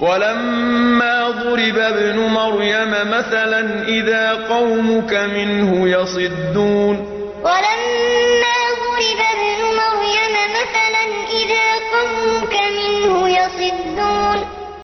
وَلَمَّا ضُرِبَ ابْنُ مَرْيَمَ مَثَلًا إِذَا قَوْمُكَ مِنْهُ يَصِدُّونَ. وَلَمَّا ضُرِبَ ابْنُ مَرْيَمَ مَثَلًا إِذَا قَوْمُكَ مِنْهُ يَصِدُّونَ.